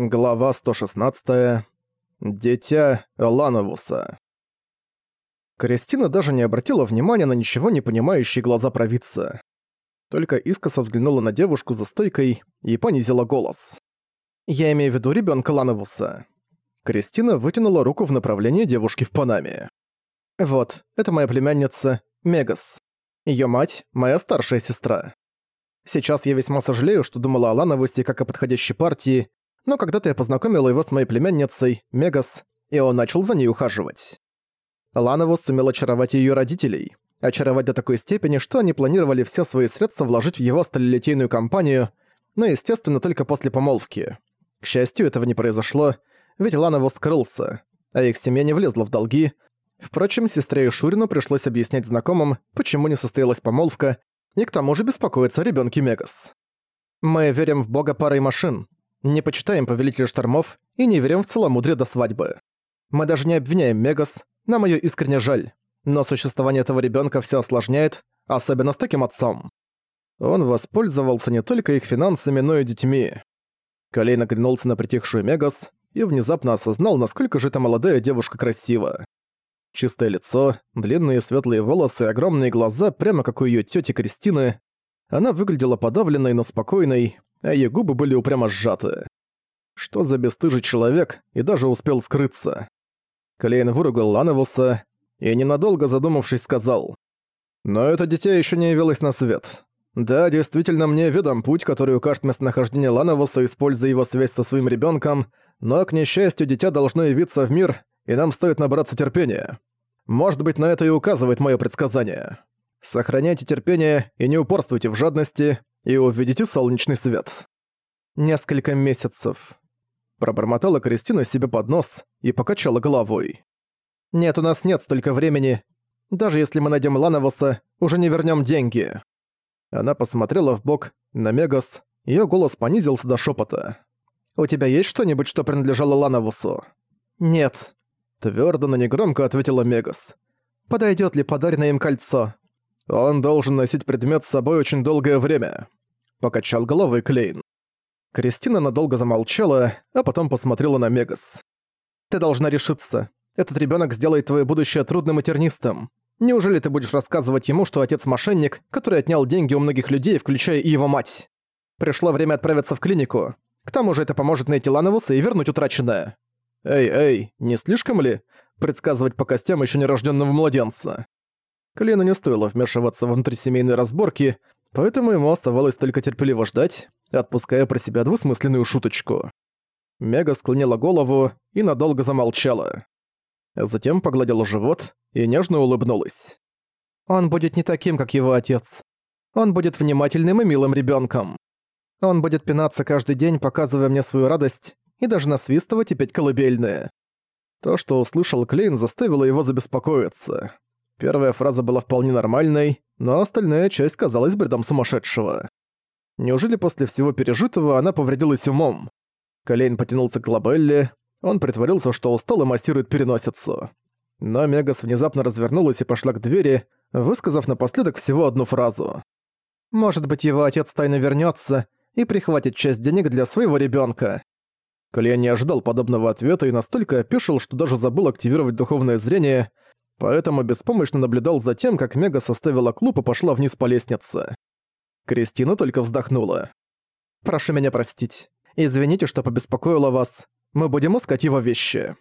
Глава 116. Дитя Лановуса. Кристина даже не обратила внимания на ничего не понимающие глаза провидца. Только искоса взглянула на девушку за стойкой и понизила голос. «Я имею в виду ребёнка Лановуса». Кристина вытянула руку в направлении девушки в Панаме. «Вот, это моя племянница Мегас. Её мать – моя старшая сестра. Сейчас я весьма сожалею, что думала о Лановусе как о подходящей партии, но когда-то я познакомила его с моей племянницей, Мегас, и он начал за ней ухаживать. Лановус сумел очаровать ее родителей. Очаровать до такой степени, что они планировали все свои средства вложить в его сталелитейную компанию, но, естественно, только после помолвки. К счастью, этого не произошло, ведь Лановус скрылся, а их семья не влезла в долги. Впрочем, сестре Шурину пришлось объяснять знакомым, почему не состоялась помолвка, и к тому же беспокоиться о ребёнке Мегас. «Мы верим в бога парой машин», не почитаем Повелителя Штормов и не верим в целомудрие до свадьбы. Мы даже не обвиняем Мегас, нам её искренне жаль. Но существование этого ребёнка всё осложняет, особенно с таким отцом. Он воспользовался не только их финансами, но и детьми. Колей наглянулся на притихшую Мегас и внезапно осознал, насколько же эта молодая девушка красива. Чистое лицо, длинные светлые волосы огромные глаза, прямо как у её тёти Кристины. Она выглядела подавленной, но спокойной, а её губы были упрямо сжаты. Что за бесстыжий человек, и даже успел скрыться. Клейн выругал Лановуса и, ненадолго задумавшись, сказал. «Но это дитя ещё не явилось на свет. Да, действительно, мне ведом путь, который укажет местонахождение Лановуса, используя его связь со своим ребёнком, но, к несчастью, дитя должно явиться в мир, и нам стоит набраться терпения. Может быть, на это и указывает моё предсказание. Сохраняйте терпение и не упорствуйте в жадности, и увидите солнечный свет. Несколько месяцев. Пробормотала Кристина себе под нос и покачала головой. Нет, у нас нет столько времени. Даже если мы найдем Лановуса, уже не вернем деньги. Она посмотрела в бок на Мегас, ее голос понизился до шепота. «У тебя есть что-нибудь, что принадлежало Лановусу?» «Нет», — твердо, но негромко ответила Мегас. Подойдет ли подаренное им кольцо?» «Он должен носить предмет с собой очень долгое время. Покачал головой Клейн. Кристина надолго замолчала, а потом посмотрела на Мегас. «Ты должна решиться. Этот ребенок сделает твое будущее трудным и тернистым. Неужели ты будешь рассказывать ему, что отец мошенник, который отнял деньги у многих людей, включая и его мать? Пришло время отправиться в клинику. К тому же это поможет найти Лановуса и вернуть утраченное. Эй, эй, не слишком ли предсказывать по костям еще нерожденного младенца? Клейну не стоило вмешиваться в внутрисемейные разборки, Поэтому ему оставалось только терпеливо ждать, отпуская про себя двусмысленную шуточку. Мега склонила голову и надолго замолчала. Затем погладила живот и нежно улыбнулась. «Он будет не таким, как его отец. Он будет внимательным и милым ребенком. Он будет пинаться каждый день, показывая мне свою радость, и даже насвистывать и петь колыбельные». То, что услышал Клейн, заставило его забеспокоиться. Первая фраза была вполне нормальной, но остальная часть казалась бредом сумасшедшего. Неужели после всего пережитого она повредилась умом? Колейн потянулся к Лабелле, он притворился, что устал и массирует переносицу. Но Мегас внезапно развернулась и пошла к двери, высказав напоследок всего одну фразу. «Может быть, его отец тайно вернется и прихватит часть денег для своего ребенка. Колейн не ожидал подобного ответа и настолько опешил, что даже забыл активировать духовное зрение, поэтому беспомощно наблюдал за тем, как Мега составила клуб и пошла вниз по лестнице. Кристина только вздохнула. «Прошу меня простить. Извините, что побеспокоила вас. Мы будем искать его вещи».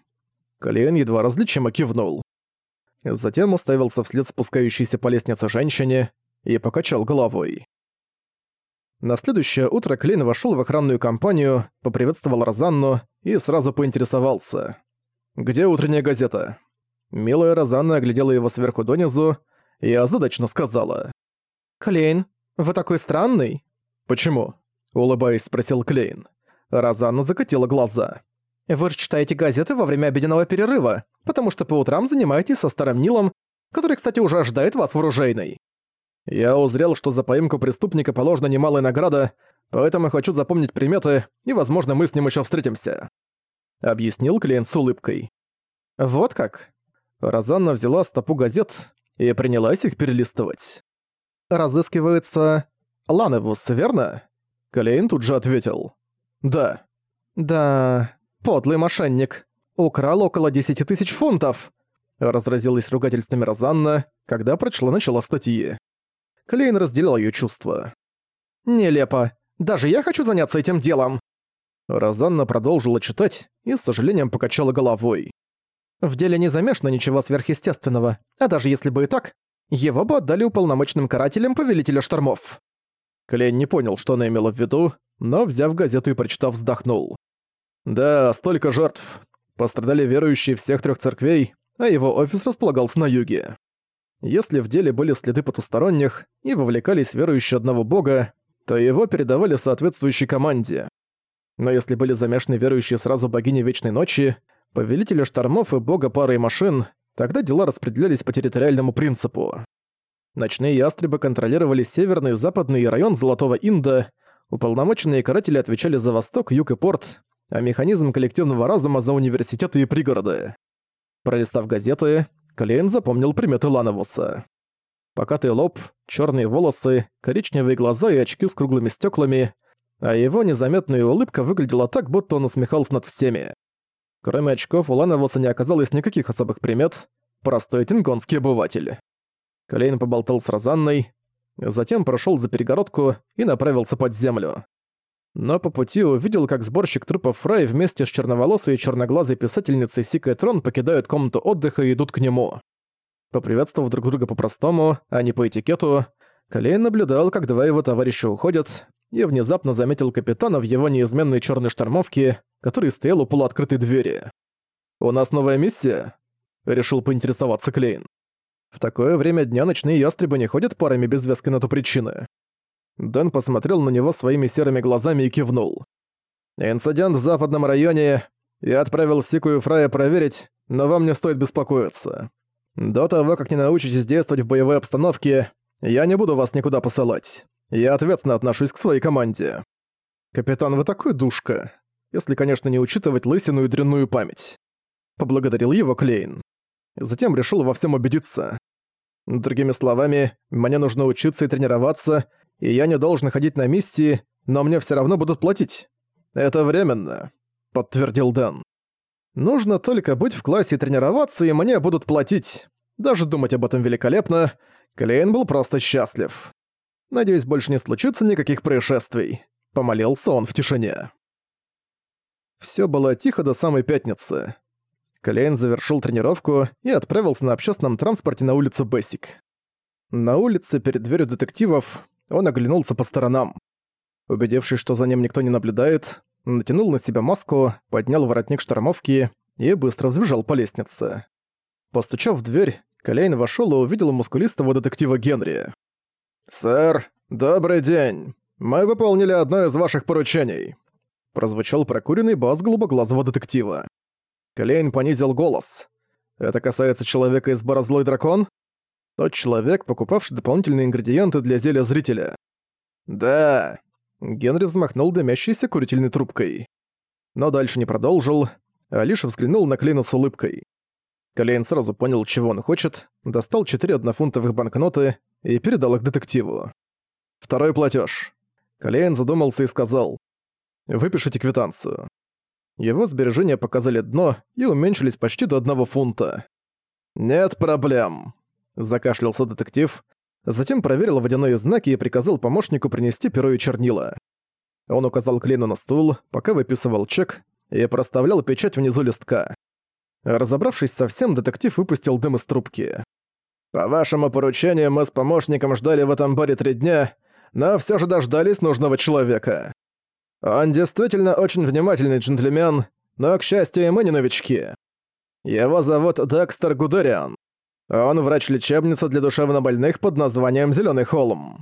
Клейн едва различимо кивнул. Затем уставился вслед спускающейся по лестнице женщине и покачал головой. На следующее утро Клейн вошёл в охранную компанию, поприветствовал Розанну и сразу поинтересовался. «Где утренняя газета?» Милая Розанна оглядела его сверху донизу и озадачно сказала. «Клейн, вы такой странный?» «Почему?» — улыбаясь, спросил Клейн. Розанна закатила глаза. «Вы же читаете газеты во время обеденного перерыва, потому что по утрам занимаетесь со старым Нилом, который, кстати, уже ожидает вас в оружейной. Я узрел, что за поимку преступника положена немалая награда, поэтому хочу запомнить приметы, и, возможно, мы с ним еще встретимся», — объяснил Клейн с улыбкой. «Вот как?» Розанна взяла стопу газет и принялась их перелистывать. «Разыскивается... Ланевус, верно?» Калейн тут же ответил. «Да». «Да, подлый мошенник. Украл около десяти тысяч фунтов!» Разразилась ругательствами Розанна, когда прочла начало статьи. Клейн разделял её чувства. «Нелепо. Даже я хочу заняться этим делом!» Розанна продолжила читать и с сожалением покачала головой. В деле не замешано ничего сверхъестественного, а даже если бы и так, его бы отдали уполномоченным карателям Повелителя Штормов. Клейн не понял, что она имела в виду, но, взяв газету и прочитав, вздохнул. Да, столько жертв. Пострадали верующие всех трех церквей, а его офис располагался на юге. Если в деле были следы потусторонних и вовлекались верующие одного бога, то его передавали соответствующей команде. Но если были замешаны верующие сразу богини Вечной Ночи, повелителя штормов и бога пары и машин, тогда дела распределялись по территориальному принципу. Ночные ястребы контролировали северный и западный район Золотого Инда, уполномоченные каратели отвечали за восток, юг и порт, а механизм коллективного разума за университеты и пригороды. Пролистав газеты, Клейн запомнил приметы Лановуса. Покатый лоб, черные волосы, коричневые глаза и очки с круглыми стеклами, а его незаметная улыбка выглядела так, будто он усмехался над всеми. Кроме очков, у Лановуса не оказалось никаких особых примет. Простой тингонский обыватель. Клейн поболтал с Розанной, затем прошел за перегородку и направился под землю. Но по пути увидел, как сборщик трупов Фрай вместе с черноволосой и черноглазой писательницей Сикой Трон покидают комнату отдыха и идут к нему. Поприветствовав друг друга по-простому, а не по этикету, Клейн наблюдал, как два его товарища уходят, и внезапно заметил капитана в его неизменной черной штормовке, который стоял у полуоткрытой двери. «У нас новая миссия?» — решил поинтересоваться Клейн. В такое время дня ночные ястребы не ходят парами без веской на ту причины. Дэн посмотрел на него своими серыми глазами и кивнул. «Инцидент в западном районе. Я отправил Сику и Фрая проверить, но вам не стоит беспокоиться. До того, как не научитесь действовать в боевой обстановке, я не буду вас никуда посылать. Я ответственно отношусь к своей команде. Капитан, вы такой душка. Если, конечно, не учитывать лысину и дрянную память. Поблагодарил его Клейн. Затем решил во всем убедиться. Другими словами, мне нужно учиться и тренироваться, и я не должен ходить на миссии, но мне все равно будут платить. Это временно, подтвердил Дэн. Нужно только быть в классе и тренироваться, и мне будут платить. Даже думать об этом великолепно. Клейн был просто счастлив. Надеюсь, больше не случится никаких происшествий. Помолился он в тишине. Всё было тихо до самой пятницы. Клейн завершил тренировку и отправился на общественном транспорте на улицу Бэсик. На улице перед дверью детективов он оглянулся по сторонам. Убедившись, что за ним никто не наблюдает, натянул на себя маску, поднял воротник штормовки и быстро взбежал по лестнице. Постучав в дверь, Клейн вошёл и увидел мускулистого детектива Генри. «Сэр, добрый день. Мы выполнили одно из ваших поручений», прозвучал прокуренный бас голубоглазого детектива. Клейн понизил голос. «Это касается человека из Борозлой Дракон?» Тот человек, покупавший дополнительные ингредиенты для зелья зрителя. «Да». Генри взмахнул дымящейся курительной трубкой. Но дальше не продолжил, а лишь взглянул на Клейна с улыбкой. Клейн сразу понял, чего он хочет, достал четыре однофунтовых банкноты и передал их детективу. Второй платеж. Клейн задумался и сказал. «Выпишите квитанцию». Его сбережения показали дно и уменьшились почти до одного фунта. «Нет проблем», — закашлялся детектив, затем проверил водяные знаки и приказал помощнику принести перо и чернила. Он указал Клейну на стул, пока выписывал чек, и проставлял печать внизу листка. Разобравшись совсем, детектив выпустил дым из трубки. По вашему поручению мы с помощником ждали в этом баре три дня, но все же дождались нужного человека. Он действительно очень внимательный джентльмен, но, к счастью, мы не новички. Его зовут Декстер Гудериан. Он врач-лечебница для душевнобольных под названием Зелёный Холм.